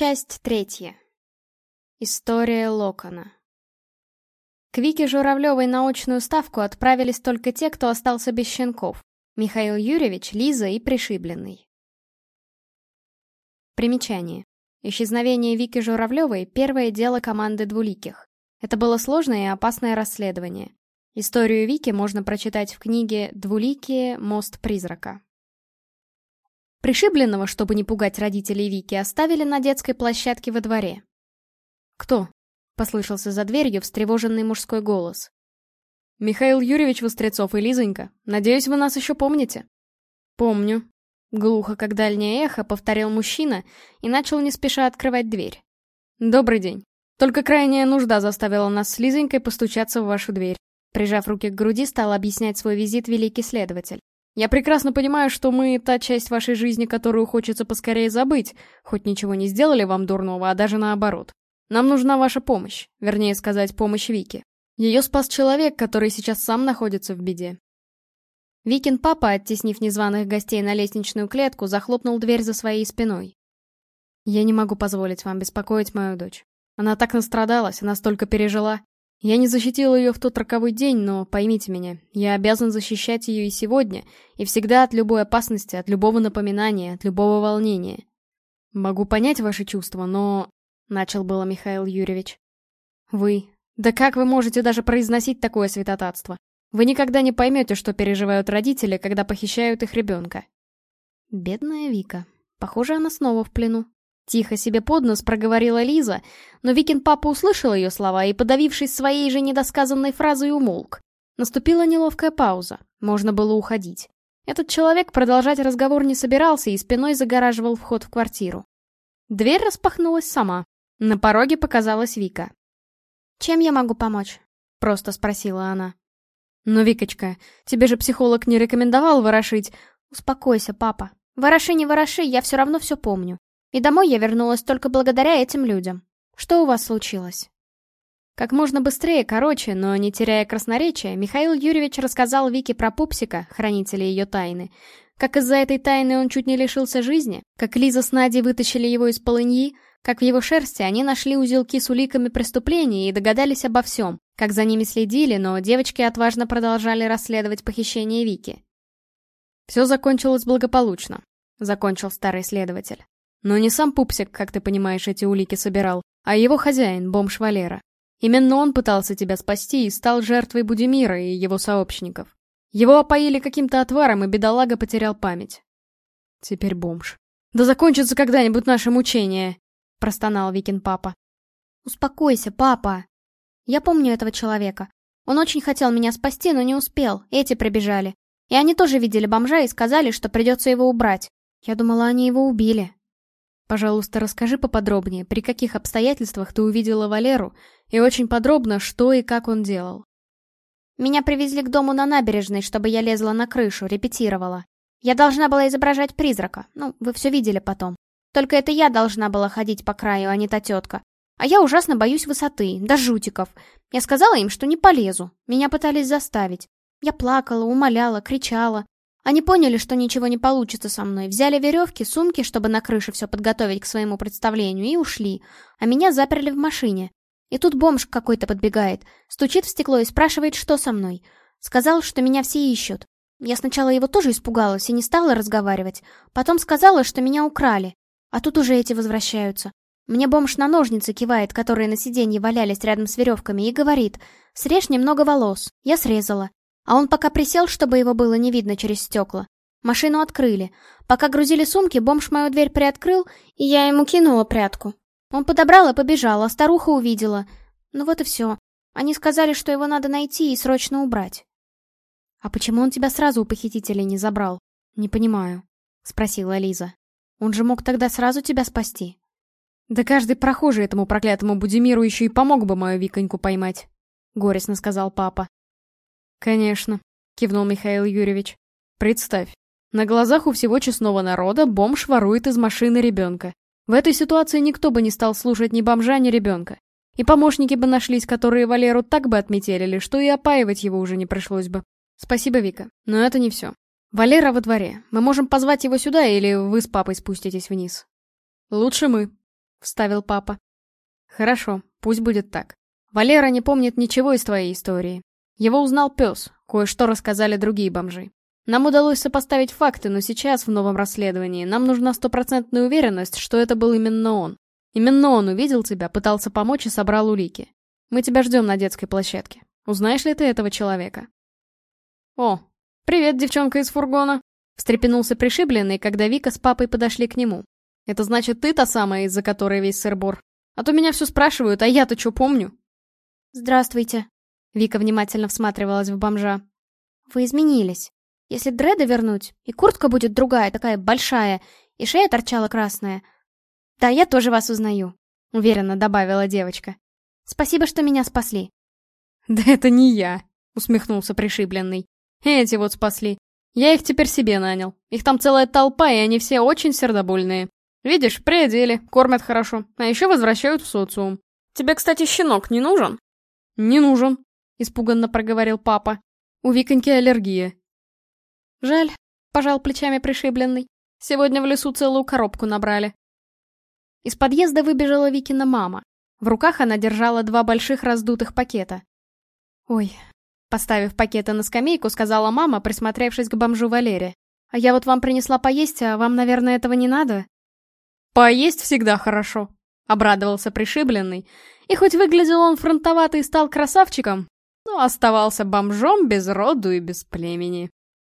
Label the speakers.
Speaker 1: Часть третья. История Локона. К Вике Журавлевой на очную ставку отправились только те, кто остался без щенков. Михаил Юрьевич, Лиза и Пришибленный. Примечание. Исчезновение Вики Журавлевой — первое дело команды двуликих. Это было сложное и опасное расследование. Историю Вики можно прочитать в книге «Двуликие. Мост призрака». Пришибленного, чтобы не пугать родителей Вики, оставили на детской площадке во дворе. «Кто?» — послышался за дверью встревоженный мужской голос. «Михаил Юрьевич Вострецов и Лизонька, надеюсь, вы нас еще помните?» «Помню», — глухо, как дальнее эхо, повторил мужчина и начал не спеша открывать дверь. «Добрый день. Только крайняя нужда заставила нас с Лизонькой постучаться в вашу дверь». Прижав руки к груди, стал объяснять свой визит великий следователь. Я прекрасно понимаю, что мы та часть вашей жизни, которую хочется поскорее забыть, хоть ничего не сделали вам дурного, а даже наоборот. Нам нужна ваша помощь, вернее сказать, помощь Вики. Ее спас человек, который сейчас сам находится в беде. Викин папа, оттеснив незваных гостей на лестничную клетку, захлопнул дверь за своей спиной. Я не могу позволить вам беспокоить мою дочь. Она так настрадалась, она столько пережила. Я не защитил ее в тот роковой день, но поймите меня, я обязан защищать ее и сегодня, и всегда от любой опасности, от любого напоминания, от любого волнения. Могу понять ваши чувства, но... Начал было Михаил Юрьевич. Вы... Да как вы можете даже произносить такое святотатство? Вы никогда не поймете, что переживают родители, когда похищают их ребенка. Бедная Вика. Похоже, она снова в плену. Тихо себе под нос проговорила Лиза, но Викин папа услышал ее слова и, подавившись своей же недосказанной фразой, умолк. Наступила неловкая пауза. Можно было уходить. Этот человек продолжать разговор не собирался и спиной загораживал вход в квартиру. Дверь распахнулась сама. На пороге показалась Вика. «Чем я могу помочь?» — просто спросила она. «Но, Викочка, тебе же психолог не рекомендовал ворошить...» «Успокойся, папа. Вороши не вороши, я все равно все помню. И домой я вернулась только благодаря этим людям. Что у вас случилось?» Как можно быстрее, короче, но не теряя красноречия, Михаил Юрьевич рассказал Вике про пупсика, хранителя ее тайны. Как из-за этой тайны он чуть не лишился жизни, как Лиза с Надей вытащили его из полыньи, как в его шерсти они нашли узелки с уликами преступления и догадались обо всем, как за ними следили, но девочки отважно продолжали расследовать похищение Вики. «Все закончилось благополучно», — закончил старый следователь. Но не сам Пупсик, как ты понимаешь, эти улики собирал, а его хозяин, бомж Валера. Именно он пытался тебя спасти и стал жертвой Будимира и его сообщников. Его опоили каким-то отваром, и бедолага потерял память. Теперь бомж. «Да закончится когда-нибудь наше мучение!» — простонал Викин папа. «Успокойся, папа!» «Я помню этого человека. Он очень хотел меня спасти, но не успел. Эти прибежали. И они тоже видели бомжа и сказали, что придется его убрать. Я думала, они его убили. Пожалуйста, расскажи поподробнее, при каких обстоятельствах ты увидела Валеру, и очень подробно, что и как он делал. Меня привезли к дому на набережной, чтобы я лезла на крышу, репетировала. Я должна была изображать призрака, ну, вы все видели потом. Только это я должна была ходить по краю, а не та тетка. А я ужасно боюсь высоты, до жутиков. Я сказала им, что не полезу. Меня пытались заставить. Я плакала, умоляла, кричала. Они поняли, что ничего не получится со мной, взяли веревки, сумки, чтобы на крыше все подготовить к своему представлению, и ушли, а меня заперли в машине. И тут бомж какой-то подбегает, стучит в стекло и спрашивает, что со мной. Сказал, что меня все ищут. Я сначала его тоже испугалась и не стала разговаривать. Потом сказала, что меня украли. А тут уже эти возвращаются. Мне бомж на ножницы кивает, которые на сиденье валялись рядом с веревками, и говорит, «Срежь немного волос». Я срезала. А он пока присел, чтобы его было не видно через стекла. Машину открыли. Пока грузили сумки, бомж мою дверь приоткрыл, и я ему кинула прятку. Он подобрал и побежал, а старуха увидела. Ну вот и все. Они сказали, что его надо найти и срочно убрать. «А почему он тебя сразу у похитителей не забрал? Не понимаю», — спросила Лиза. «Он же мог тогда сразу тебя спасти». «Да каждый прохожий этому проклятому Будимиру еще и помог бы мою Виконьку поймать», — горестно сказал папа. «Конечно», — кивнул Михаил Юрьевич. «Представь, на глазах у всего честного народа бомж ворует из машины ребенка. В этой ситуации никто бы не стал слушать ни бомжа, ни ребенка. И помощники бы нашлись, которые Валеру так бы отметелили, что и опаивать его уже не пришлось бы. Спасибо, Вика, но это не все. Валера во дворе. Мы можем позвать его сюда, или вы с папой спуститесь вниз? Лучше мы, — вставил папа. «Хорошо, пусть будет так. Валера не помнит ничего из твоей истории. Его узнал пес, кое-что рассказали другие бомжи. Нам удалось сопоставить факты, но сейчас, в новом расследовании, нам нужна стопроцентная уверенность, что это был именно он. Именно он увидел тебя, пытался помочь и собрал улики. Мы тебя ждем на детской площадке. Узнаешь ли ты этого человека? О, привет, девчонка из фургона. Встрепенулся пришибленный, когда Вика с папой подошли к нему. Это значит, ты та самая, из-за которой весь сыр-бор? А то меня все спрашивают, а я-то что помню?
Speaker 2: Здравствуйте. Вика внимательно всматривалась в бомжа. Вы изменились. Если дреды вернуть, и куртка будет другая, такая большая, и шея торчала красная. Да, я тоже вас узнаю, уверенно добавила девочка. Спасибо, что меня спасли.
Speaker 1: Да это не я, усмехнулся пришибленный. Эти вот спасли. Я их теперь себе нанял. Их там целая толпа, и они все очень сердобольные. Видишь, приодели, кормят хорошо, а еще возвращают в социум. Тебе, кстати, щенок не нужен? Не нужен, испуганно проговорил папа. У Виконьки аллергия. Жаль, пожал плечами пришибленный. Сегодня в лесу целую коробку набрали. Из подъезда выбежала Викина мама. В руках она держала два больших раздутых пакета. «Ой», — поставив пакеты на скамейку, сказала мама, присмотревшись к бомжу Валере. «А я вот вам принесла поесть, а вам, наверное, этого не надо?» «Поесть всегда хорошо», — обрадовался пришибленный. И хоть выглядел он фронтовато и стал красавчиком, но оставался бомжом без роду и без племени.